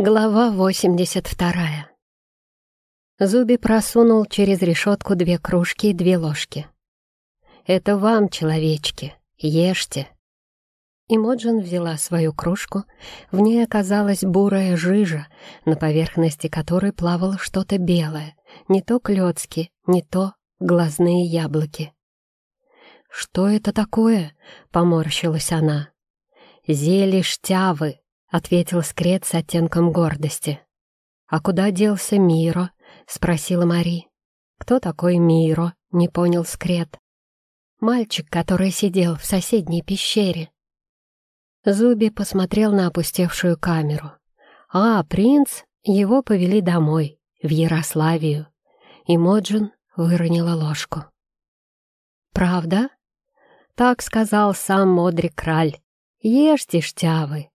Глава 82. Зуби просунул через решетку две кружки и две ложки. «Это вам, человечки, ешьте». Имоджин взяла свою кружку, в ней оказалась бурая жижа, на поверхности которой плавало что-то белое, не то клёцки, не то глазные яблоки. «Что это такое?» — поморщилась она. «Зелье штявы», — ответил Скрет с оттенком гордости. «А куда делся Миро?» — спросила Мари. «Кто такой Миро?» — не понял Скрет. «Мальчик, который сидел в соседней пещере». Зуби посмотрел на опустевшую камеру. «А, принц, его повели домой, в Ярославию». И Моджин выронила ложку. «Правда?» «Так сказал сам Модрик Краль. Ешьте, штявы,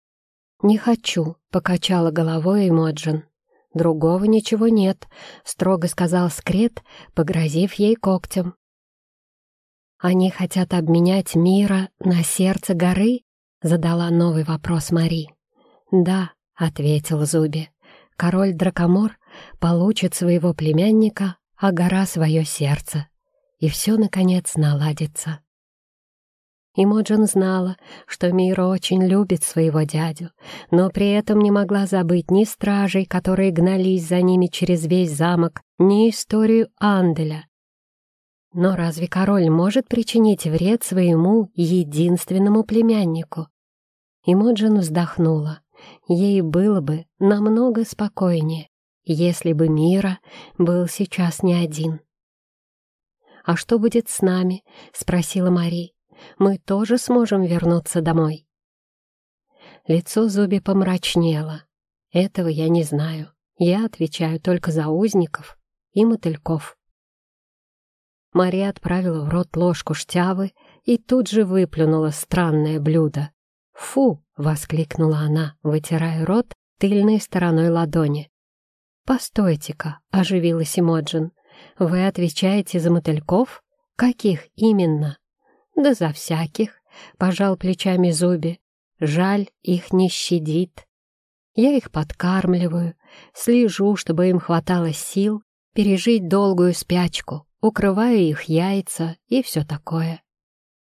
«Не хочу», — покачала головой Эмоджин. «Другого ничего нет», — строго сказал Скрет, погрозив ей когтем. «Они хотят обменять мира на сердце горы?» — задала новый вопрос Мари. «Да», — ответил Зуби. «Король Дракомор получит своего племянника, а гора — свое сердце. И все, наконец, наладится». Имоджин знала, что Миро очень любит своего дядю, но при этом не могла забыть ни стражей, которые гнались за ними через весь замок, ни историю Анделя. Но разве король может причинить вред своему единственному племяннику? Имоджин вздохнула. Ей было бы намного спокойнее, если бы Мира был сейчас не один. «А что будет с нами?» — спросила Мари мы тоже сможем вернуться домой. Лицо Зуби помрачнело. Этого я не знаю. Я отвечаю только за узников и мотыльков. Мария отправила в рот ложку штявы и тут же выплюнула странное блюдо. «Фу!» — воскликнула она, вытирая рот тыльной стороной ладони. «Постойте-ка!» — оживилась Эмоджин. «Вы отвечаете за мотыльков? Каких именно?» Да за всяких, пожал плечами Зуби. Жаль, их не щадит. Я их подкармливаю, слежу, чтобы им хватало сил пережить долгую спячку, укрываю их яйца и все такое.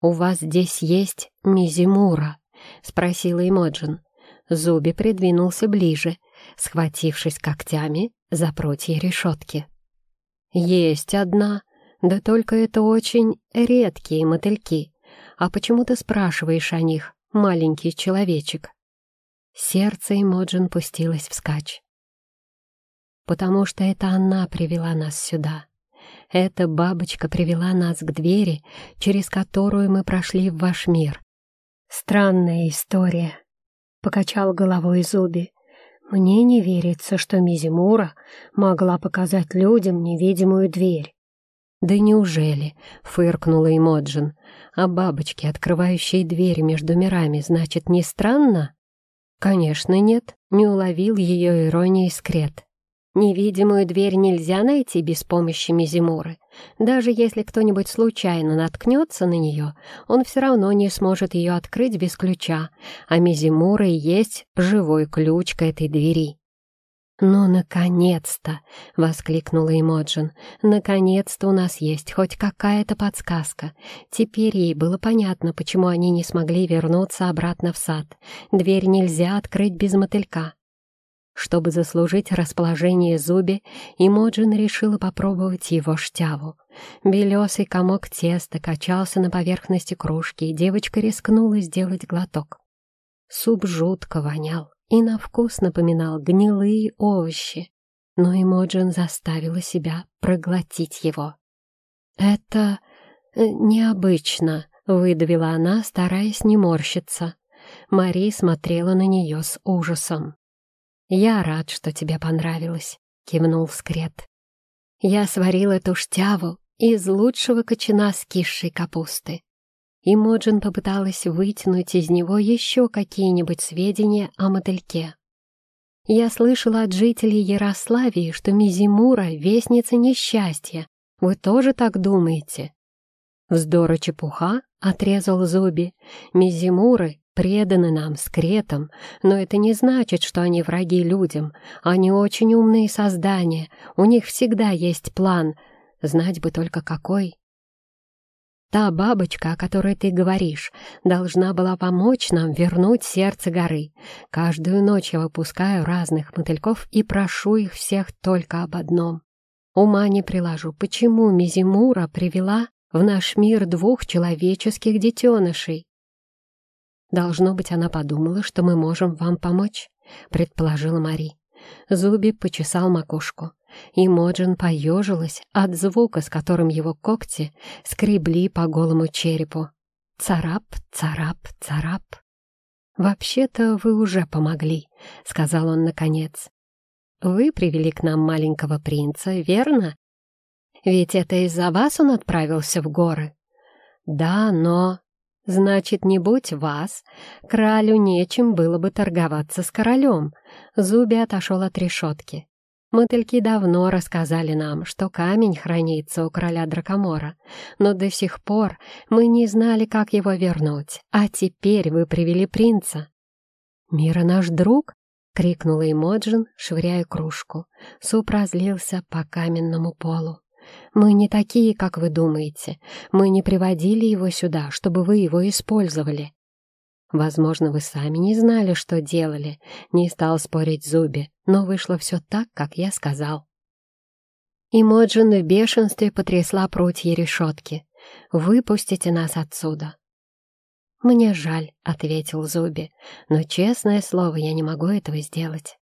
«У вас здесь есть Мизимура?» — спросила Эмоджин. Зуби придвинулся ближе, схватившись когтями за прутья решетки. «Есть одна», да только это очень редкие мотыльки. А почему ты спрашиваешь о них, маленький человечек?» Сердце Эмоджин пустилось вскачь. «Потому что это она привела нас сюда. Эта бабочка привела нас к двери, через которую мы прошли в ваш мир. Странная история», — покачал головой Зуби. «Мне не верится, что Мизимура могла показать людям невидимую дверь. «Да неужели?» — фыркнула Эмоджин. «А бабочки, открывающие двери между мирами, значит, не странно?» «Конечно нет», — не уловил ее иронии скрет. «Невидимую дверь нельзя найти без помощи Мизимуры. Даже если кто-нибудь случайно наткнется на нее, он все равно не сможет ее открыть без ключа, а Мизимура и есть живой ключ к этой двери». «Ну, наконец-то!» — воскликнула Эмоджин. «Наконец-то у нас есть хоть какая-то подсказка. Теперь ей было понятно, почему они не смогли вернуться обратно в сад. Дверь нельзя открыть без мотылька». Чтобы заслужить расположение Зуби, Эмоджин решила попробовать его штяву. Белесый комок теста качался на поверхности кружки, и девочка рискнула сделать глоток. Суп жутко вонял и на вкус напоминал гнилые овощи, но Эмоджин заставила себя проглотить его. «Это э, необычно», — выдавила она, стараясь не морщиться. Мари смотрела на нее с ужасом. «Я рад, что тебе понравилось», — кивнул Скрет. «Я сварил эту штяву из лучшего кочана скисшей капусты и Моджин попыталась вытянуть из него еще какие-нибудь сведения о мотыльке. «Я слышала от жителей Ярославии, что Мизимура — вестница несчастья. Вы тоже так думаете?» Вздора чепуха отрезал Зуби. Мизимуры преданы нам с но это не значит, что они враги людям. Они очень умные создания, у них всегда есть план, знать бы только какой. Та бабочка, о которой ты говоришь, должна была помочь нам вернуть сердце горы. Каждую ночь я выпускаю разных мотыльков и прошу их всех только об одном. Ума не приложу, почему Мизимура привела в наш мир двух человеческих детенышей. Должно быть, она подумала, что мы можем вам помочь, предположила Мари. Зуби почесал макушку и Моджин поежилась от звука, с которым его когти скребли по голому черепу. Царап, царап, царап. «Вообще-то вы уже помогли», — сказал он наконец. «Вы привели к нам маленького принца, верно? Ведь это из-за вас он отправился в горы?» «Да, но...» «Значит, не будь вас, кралю нечем было бы торговаться с королем». Зуби отошел от решетки. Мотыльки давно рассказали нам, что камень хранится у короля Дракомора, но до сих пор мы не знали, как его вернуть, а теперь вы привели принца». «Мира наш друг?» — крикнула Эмоджин, швыряя кружку. Суп разлился по каменному полу. «Мы не такие, как вы думаете. Мы не приводили его сюда, чтобы вы его использовали. Возможно, вы сами не знали, что делали, не стал спорить Зуби, но вышло все так, как я сказал. Имоджин в бешенстве потрясла прутья решетки. «Выпустите нас отсюда!» «Мне жаль», — ответил Зуби, «но, честное слово, я не могу этого сделать.